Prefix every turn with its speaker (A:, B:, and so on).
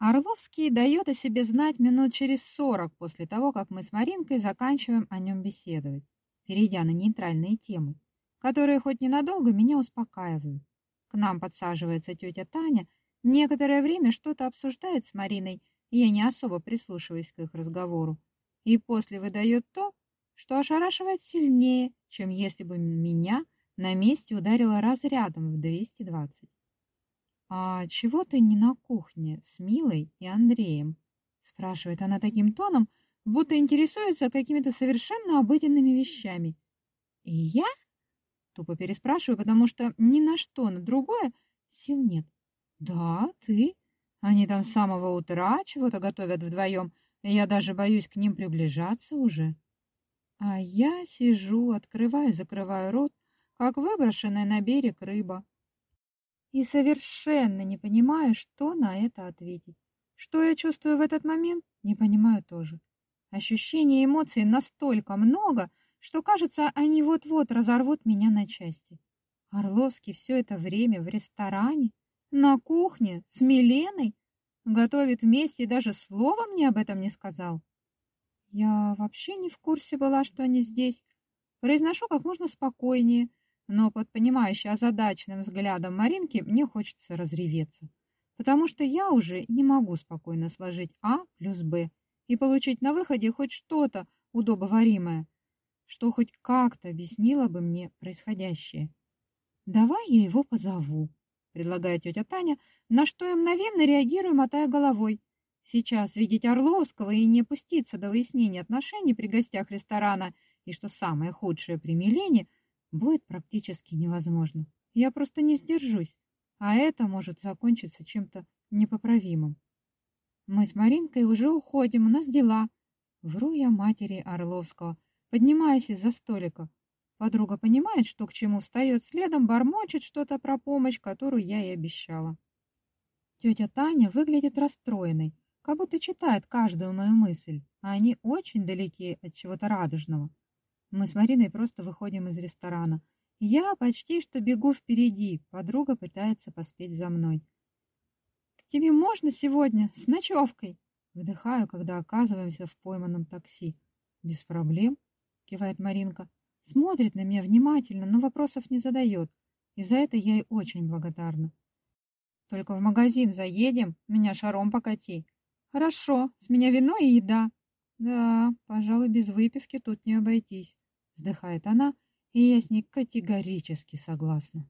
A: Орловский дает о себе знать минут через сорок после того, как мы с Маринкой заканчиваем о нем беседовать, перейдя на нейтральные темы, которые хоть ненадолго меня успокаивают. К нам подсаживается тетя Таня, некоторое время что-то обсуждает с Мариной, и я не особо прислушиваюсь к их разговору, и после выдает то, что ошарашивает сильнее, чем если бы меня на месте ударило разрядом в 220. «А чего ты не на кухне с Милой и Андреем?» спрашивает она таким тоном, будто интересуется какими-то совершенно обыденными вещами. «И я?» Тупо переспрашиваю, потому что ни на что, на другое сил нет. «Да, ты. Они там с самого утра чего-то готовят вдвоем, и я даже боюсь к ним приближаться уже». А я сижу, открываю, закрываю рот, как выброшенная на берег рыба. И совершенно не понимаю, что на это ответить. Что я чувствую в этот момент, не понимаю тоже. Ощущений и эмоций настолько много, что, кажется, они вот-вот разорвут меня на части. Орловский все это время в ресторане, на кухне, с Миленой, готовит вместе и даже словом мне об этом не сказал. Я вообще не в курсе была, что они здесь. Произношу как можно спокойнее, но под понимающей озадаченным взглядом Маринки мне хочется разреветься, потому что я уже не могу спокойно сложить А плюс Б и получить на выходе хоть что-то удобоваримое, что хоть как-то объяснило бы мне происходящее. «Давай я его позову», — предлагает тетя Таня, на что я мгновенно реагирую, мотая головой. Сейчас видеть Орловского и не опуститься до выяснения отношений при гостях ресторана и, что самое худшее, при будет практически невозможно. Я просто не сдержусь, а это может закончиться чем-то непоправимым. Мы с Маринкой уже уходим, у нас дела. Вру я матери Орловского, поднимаясь из-за столика. Подруга понимает, что к чему встает следом, бормочет что-то про помощь, которую я ей обещала. Тетя Таня выглядит расстроенной, как будто читает каждую мою мысль, а они очень далеки от чего-то радужного. Мы с Мариной просто выходим из ресторана. Я почти что бегу впереди, подруга пытается поспеть за мной. «К тебе можно сегодня, с ночевкой?» Выдыхаю, когда оказываемся в пойманном такси. «Без проблем», — кивает Маринка. Смотрит на меня внимательно, но вопросов не задает. И за это я ей очень благодарна. «Только в магазин заедем, меня шаром покати». «Хорошо, с меня вино и еда». «Да, пожалуй, без выпивки тут не обойтись» вздыхает она, и я с ней категорически согласна.